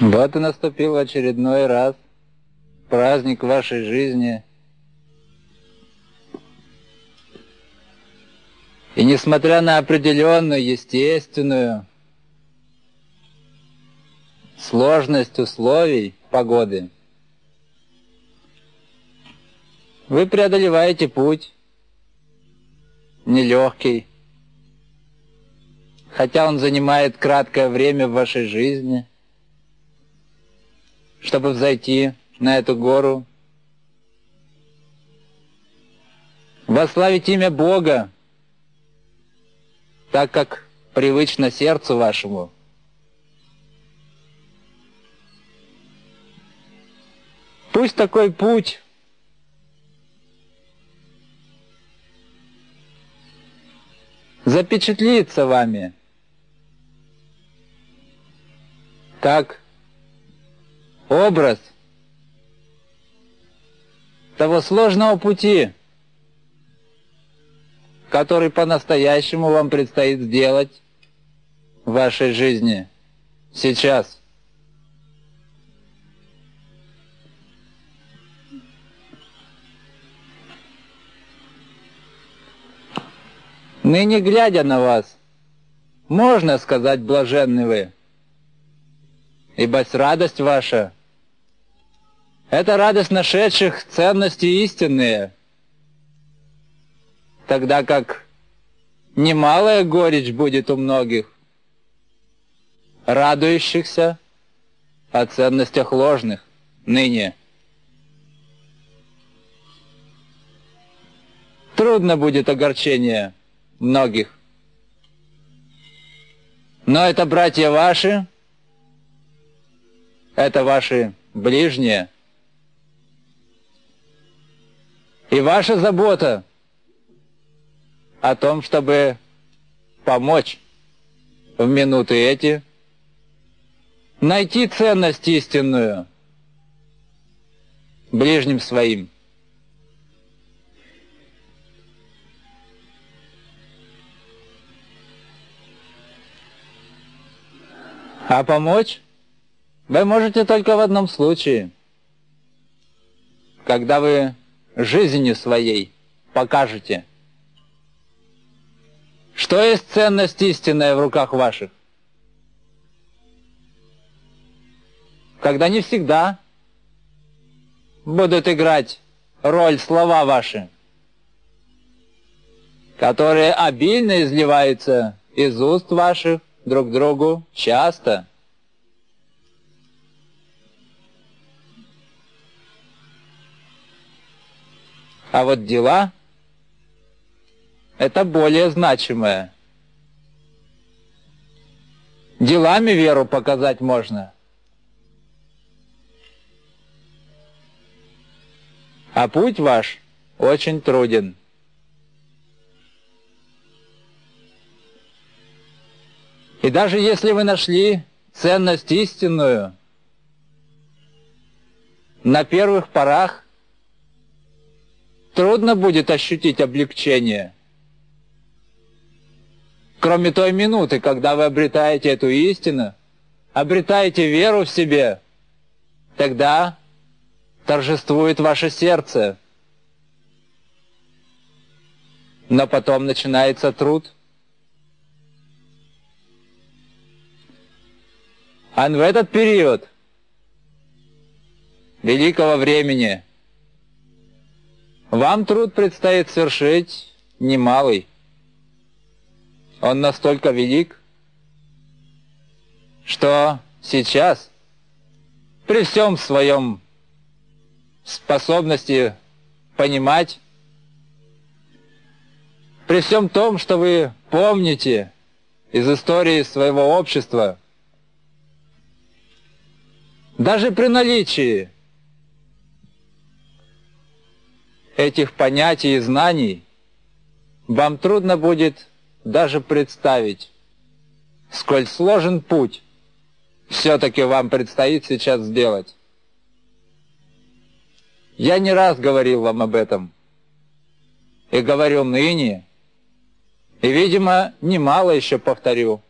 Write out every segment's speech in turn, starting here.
Вот и наступил очередной раз праздник вашей жизни. И несмотря на определенную, естественную сложность условий погоды, вы преодолеваете путь нелегкий, хотя он занимает краткое время в вашей жизни – чтобы взойти на эту гору. Вославить имя Бога, так как привычно сердцу вашему. Пусть такой путь запечатлится вами, как образ того сложного пути, который по-настоящему вам предстоит сделать в вашей жизни сейчас. Ныне глядя на вас, можно сказать, блаженны вы, ибо радость ваша это радость нашедших ценности истинные, тогда как немалая горечь будет у многих, радующихся о ценностях ложных ныне. Трудно будет огорчение многих. Но это братья ваши, это ваши ближние – И ваша забота о том, чтобы помочь в минуты эти, найти ценность истинную ближним своим. А помочь вы можете только в одном случае, когда вы жизнью своей покажете. Что есть ценность истинная в руках ваших? Когда не всегда будут играть роль слова ваши, которые обильно изливаются из уст ваших друг другу часто – А вот дела – это более значимое. Делами веру показать можно. А путь ваш очень труден. И даже если вы нашли ценность истинную, на первых порах трудно будет ощутить облегчение. Кроме той минуты, когда вы обретаете эту истину, обретаете веру в себе, тогда торжествует ваше сердце. Но потом начинается труд. А в этот период великого времени – вам труд предстоит совершить немалый. Он настолько велик, что сейчас, при всем своем способности понимать, при всем том, что вы помните из истории своего общества, даже при наличии этих понятий и знаний, вам трудно будет даже представить, сколь сложен путь все-таки вам предстоит сейчас сделать. Я не раз говорил вам об этом, и говорю ныне, и, видимо, немало еще повторю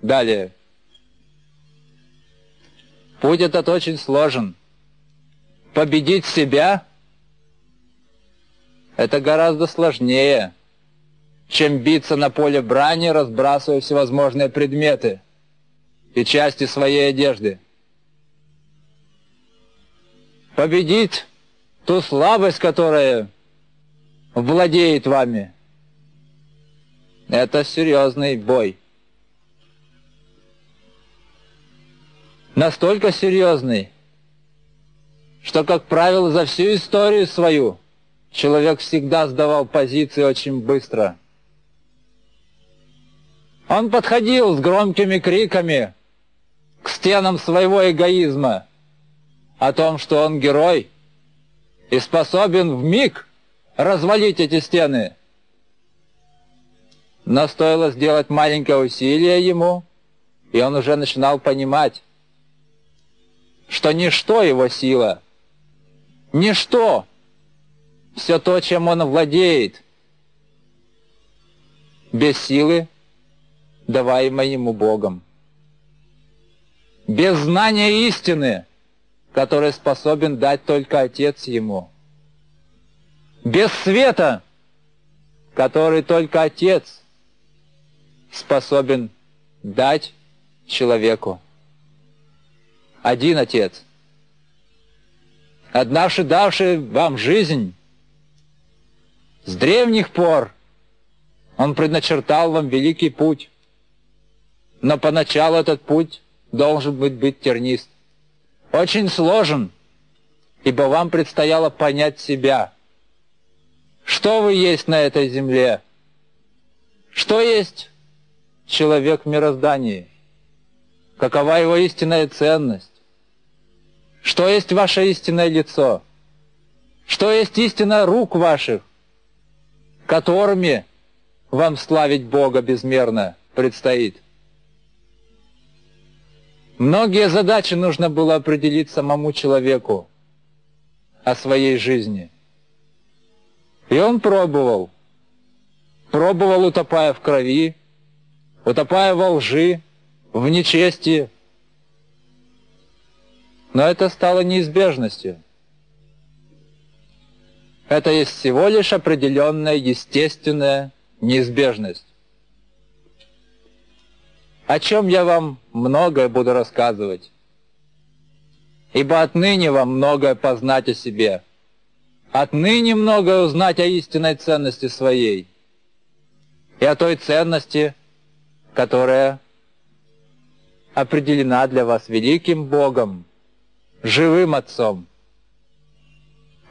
далее. Путь этот очень сложен. Победить себя — это гораздо сложнее, чем биться на поле брани, разбрасывая всевозможные предметы и части своей одежды. Победить ту слабость, которая владеет вами, это серьезный бой. Настолько серьезный, что, как правило, за всю историю свою человек всегда сдавал позиции очень быстро – он подходил с громкими криками к стенам своего эгоизма о том, что он герой и способен в миг развалить эти стены. Но стоило сделать маленькое усилие ему, и он уже начинал понимать, что ничто его сила, ничто, все то, чем он владеет, без силы даваемой ему Богом. Без знания истины, которое способен дать только Отец ему. Без света, который только Отец способен дать человеку. Один Отец, однажды давший вам жизнь, с древних пор Он предначертал вам великий путь, но поначалу этот путь должен быть, быть тернист. Очень сложен, ибо вам предстояло понять себя. Что вы есть на этой земле? Что есть человек в мироздании? Какова его истинная ценность? Что есть ваше истинное лицо? Что есть истина рук ваших, которыми вам славить Бога безмерно предстоит? Многие задачи нужно было определить самому человеку о своей жизни. И он пробовал. Пробовал, утопая в крови, утопая во лжи, в нечестии. Но это стало неизбежностью. Это есть всего лишь определенная естественная неизбежность. О чем я вам многое буду рассказывать. Ибо отныне вам многое познать о себе, отныне многое узнать о истинной ценности своей и о той ценности, которая определена для вас великим Богом, живым Отцом,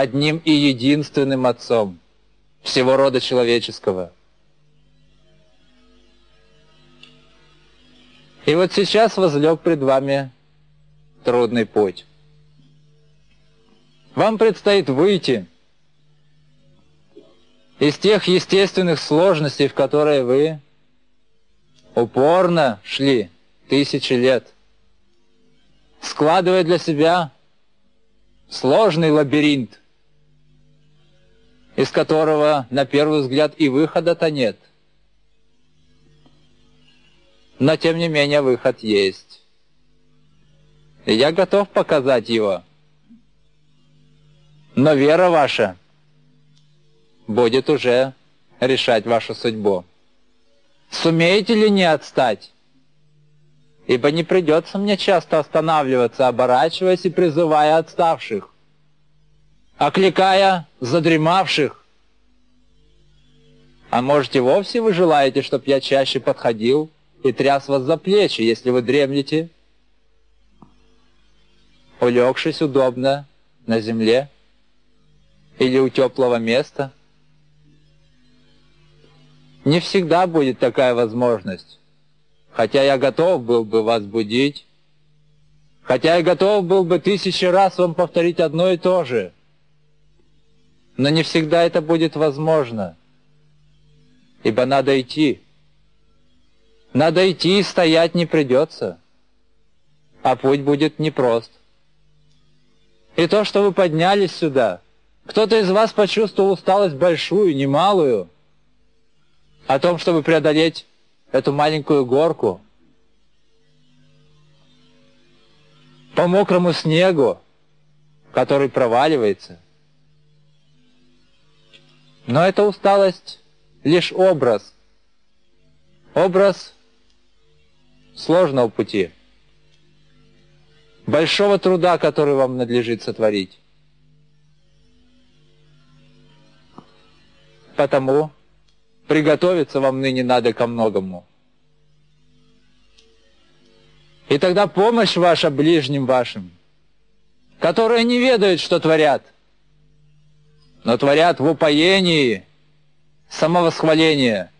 одним и единственным Отцом всего рода человеческого – И вот сейчас возлег пред вами трудный путь. Вам предстоит выйти из тех естественных сложностей, в которые вы упорно шли тысячи лет, складывая для себя сложный лабиринт, из которого на первый взгляд и выхода-то нет – но тем не менее выход есть. И я готов показать его. Но вера ваша будет уже решать вашу судьбу. Сумеете ли не отстать? Ибо не придется мне часто останавливаться, оборачиваясь и призывая отставших, окликая задремавших. А может и вовсе вы желаете, чтобы я чаще подходил и тряс вас за плечи, если вы дремлете, улегшись удобно на земле или у теплого места. Не всегда будет такая возможность, хотя я готов был бы вас будить, хотя я готов был бы тысячи раз вам повторить одно и то же, но не всегда это будет возможно, ибо надо идти. Надо идти и стоять не придется, а путь будет непрост. И то, что вы поднялись сюда, кто-то из вас почувствовал усталость большую, немалую, о том, чтобы преодолеть эту маленькую горку. по мокрому снегу, который проваливается. Но эта усталость лишь образ. Образ сложного пути. Большого труда, который вам надлежит сотворить. Потому приготовиться вам ныне надо ко многому. И тогда помощь ваша ближним вашим, которые не ведают, что творят, но творят в упоении самовосхваления,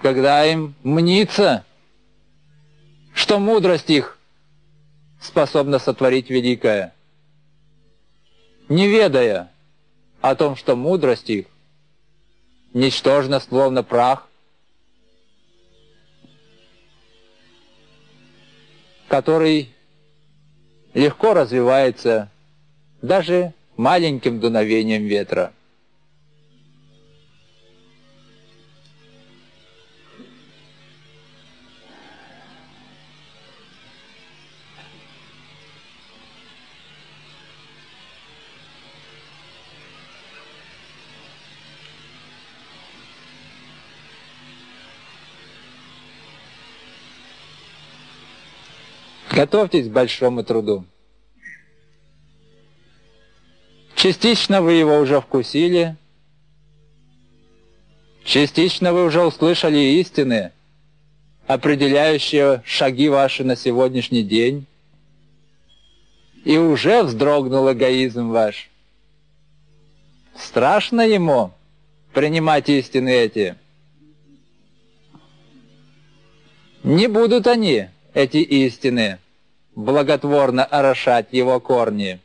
когда им мнится, что мудрость их способна сотворить великое, не ведая о том, что мудрость их ничтожна, словно прах, который легко развивается даже маленьким дуновением ветра. Готовьтесь к большому труду. Частично вы его уже вкусили, частично вы уже услышали истины, определяющие шаги ваши на сегодняшний день, и уже вздрогнул эгоизм ваш. Страшно ему принимать истины эти. Не будут они, эти истины, благотворно орошать его корни.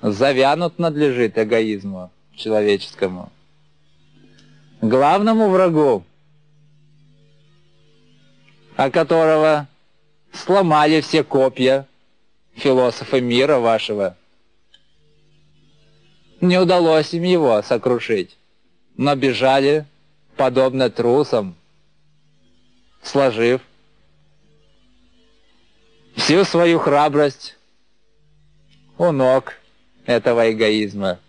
Завянут надлежит эгоизму человеческому. Главному врагу, о которого сломали все копья философы мира вашего, не удалось им его сокрушить, но бежали, подобно трусам, сложив всю свою храбрость у ног этого эгоизма.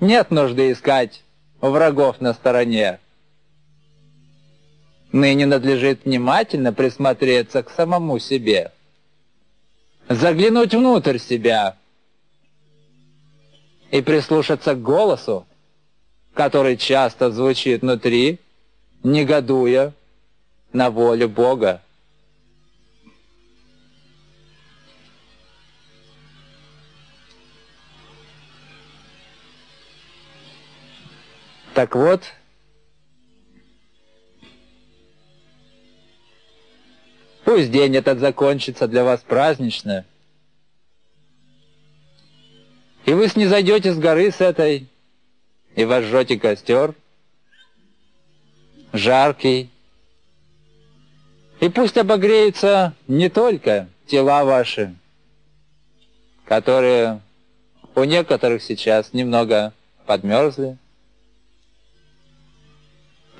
Нет нужды искать врагов на стороне. Ныне надлежит внимательно присмотреться к самому себе, заглянуть внутрь себя и прислушаться к голосу, который часто звучит внутри, негодуя на волю Бога. Так вот, пусть день этот закончится для вас празднично, и вы снизойдете с горы с этой, и возжжете костер, жаркий, и пусть обогреются не только тела ваши, которые у некоторых сейчас немного подмерзли,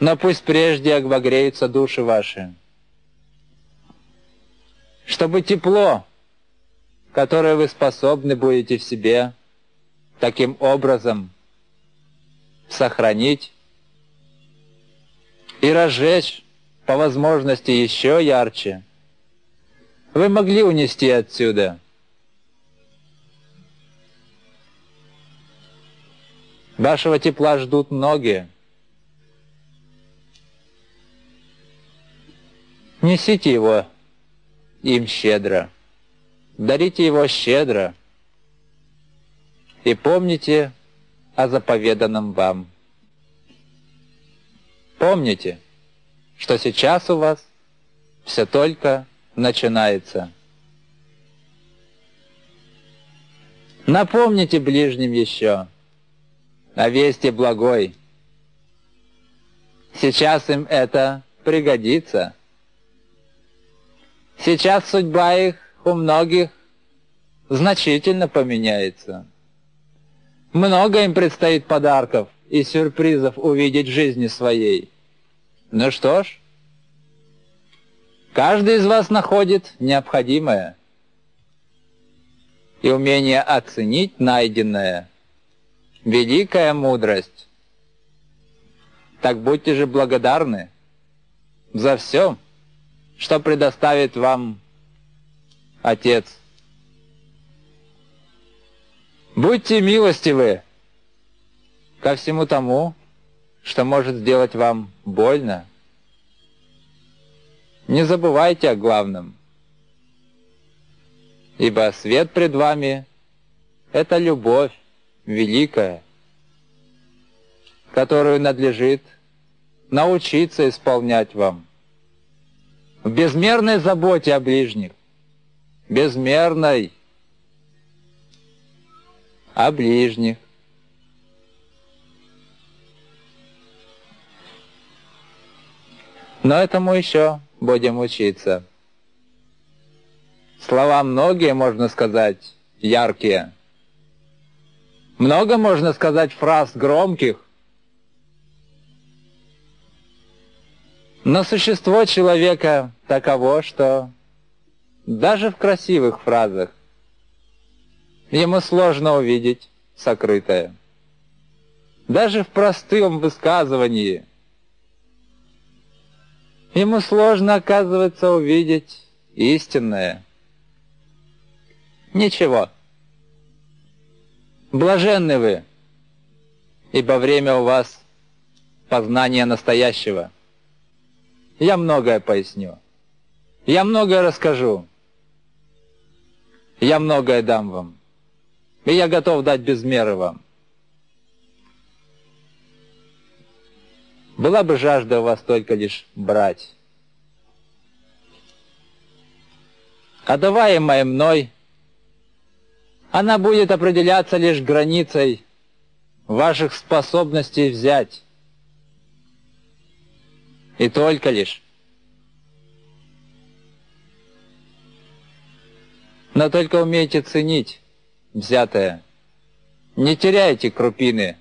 но пусть прежде обогреются души ваши, чтобы тепло, которое вы способны будете в себе, таким образом сохранить и разжечь по возможности еще ярче, вы могли унести отсюда. Вашего тепла ждут многие. Несите его им щедро, дарите его щедро и помните о заповеданном вам. Помните, что сейчас у вас все только начинается. Напомните ближним еще о вести благой. Сейчас им это пригодится. Сейчас судьба их у многих значительно поменяется. Много им предстоит подарков и сюрпризов увидеть в жизни своей. Ну что ж, Каждый из вас находит необходимое. И умение оценить найденное — великая мудрость. Так будьте же благодарны за все, что предоставит вам Отец. Будьте милостивы ко всему тому, что может сделать вам больно. Не забывайте о главном, ибо свет пред вами — это любовь великая, которую надлежит научиться исполнять вам. В безмерной заботе о ближних, безмерной о ближних. Но этому еще будем учиться. Слова многие, можно сказать, яркие. Много можно сказать фраз громких. Но существо человека таково, что даже в красивых фразах ему сложно увидеть сокрытое. Даже в простом высказывании ему сложно, оказывается, увидеть истинное. Ничего. Блаженны вы, ибо время у вас познания настоящего. Я многое поясню. Я многое расскажу. Я многое дам вам. И я готов дать без меры вам. Была бы жажда у вас только лишь брать. А даваемая мной, она будет определяться лишь границей ваших способностей взять. И только лишь. Но только умейте ценить взятое. Не теряйте крупины,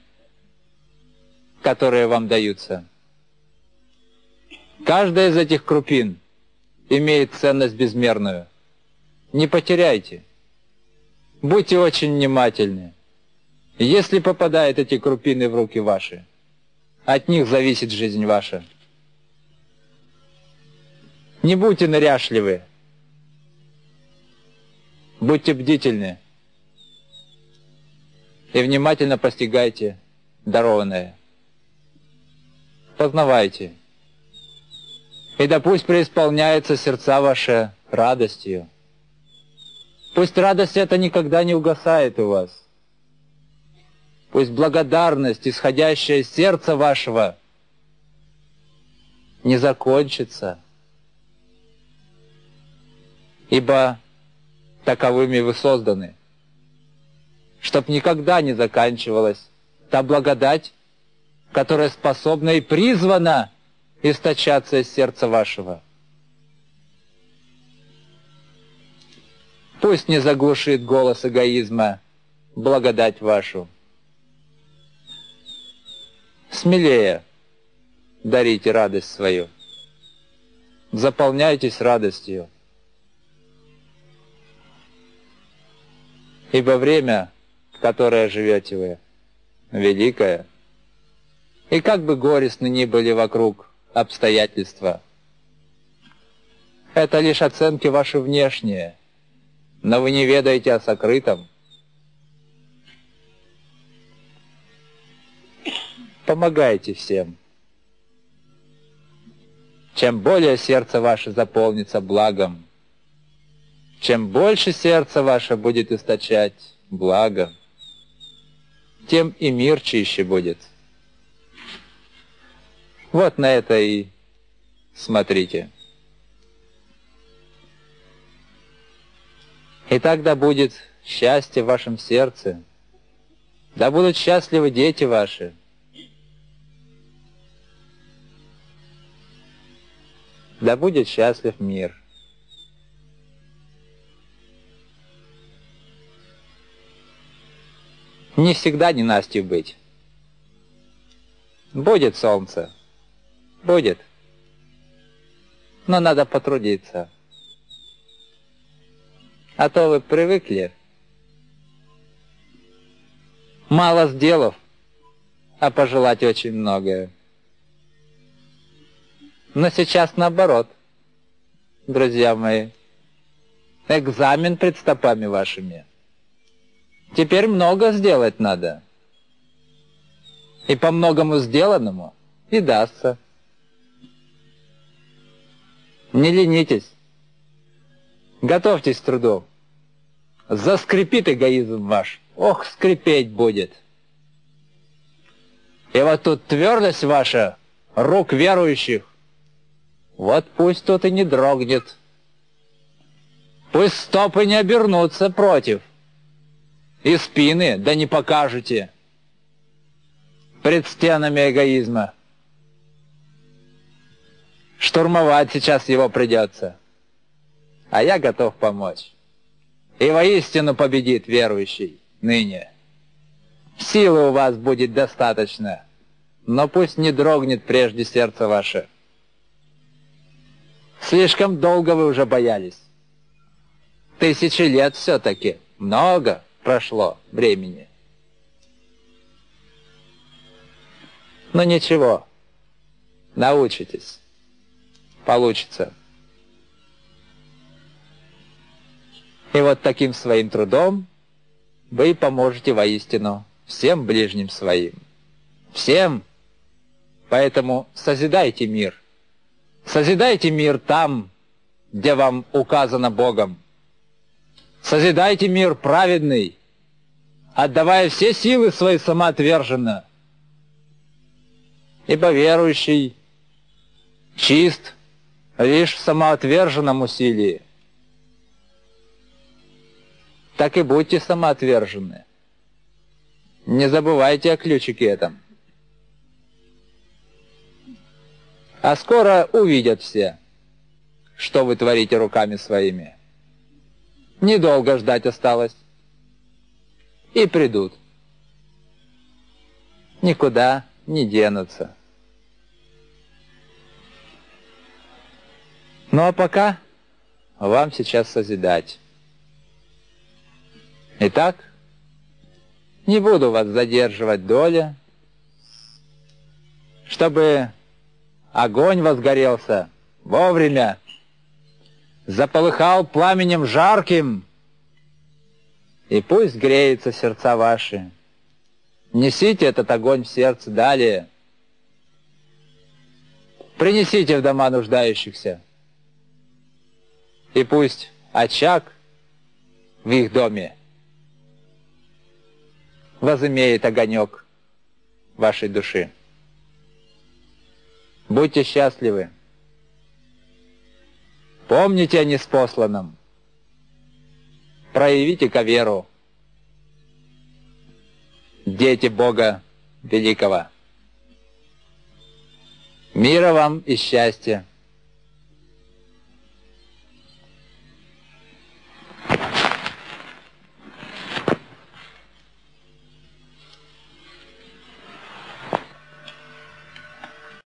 которые вам даются. Каждая из этих крупин имеет ценность безмерную. Не потеряйте. Будьте очень внимательны. Если попадают эти крупины в руки ваши, от них зависит жизнь ваша. Не будьте ныряшливы. Будьте бдительны и внимательно постигайте дарованное. Познавайте. И да пусть преисполняются сердца ваши радостью. Пусть радость эта никогда не угасает у вас. Пусть благодарность, исходящая из сердца вашего, не закончится. Ибо таковыми вы созданы чтоб никогда не заканчивалась та благодать, которая способна и призвана источаться из сердца вашего. Пусть не заглушит голос эгоизма благодать вашу. Смелее дарите радость свою. Заполняйтесь радостью. Ибо время которое живете вы, великое. И как бы горестны ни были вокруг обстоятельства, это лишь оценки ваши внешние, но вы не ведаете о сокрытом. Помогайте всем. Чем более сердце ваше заполнится благом, чем больше сердце ваше будет источать благо, тем и мир чище будет. Вот на это и смотрите. И тогда будет счастье в вашем сердце, да будут счастливы дети ваши. Да будет счастлив мир. Не всегда ненастью быть. Будет солнце. Будет. но надо потрудиться. А то вы привыкли. Мало сделав, а пожелать очень многое. Но сейчас наоборот, друзья мои. Экзамен пред стопами вашими. Теперь много сделать надо. И по многому сделанному и дастся. Не ленитесь. Готовьтесь к труду. Заскрипит эгоизм ваш. Ох, скрипеть будет. И вот тут твердость ваша, рук верующих, вот пусть тут и не дрогнет. Пусть стопы не обернутся против. И спины, да не покажете. Пред стенами эгоизма. Штурмовать сейчас его придется. А я готов помочь. И воистину победит верующий ныне. Силы у вас будет достаточно, но пусть не дрогнет прежде сердце ваше. Слишком долго вы уже боялись. Тысячи лет все-таки. Много прошло времени. Но ничего. Научитесь. Получится. И вот таким своим трудом вы поможете воистину всем ближним своим. Всем. Поэтому созидайте мир. Созидайте мир там, где вам указано Богом. Созидайте мир праведный, отдавая все силы свои самоотверженно. Ибо верующий чист лишь в самоотверженном усилии. Так и будьте самоотвержены. Не забывайте о ключике этом. А скоро увидят все, что вы творите руками своими. Недолго ждать осталось. И придут. Никуда не денутся. Ну а пока вам сейчас созидать. Итак, не буду вас задерживать доля, чтобы огонь возгорелся вовремя, заполыхал пламенем жарким, и пусть греются сердца ваши. Несите этот огонь в сердце далее. Принесите в дома нуждающихся. И пусть очаг в их доме возымеет огонек вашей души. Будьте счастливы. Помните о неспосланном. Проявите-ка веру. Дети Бога Великого. Мира вам и счастья.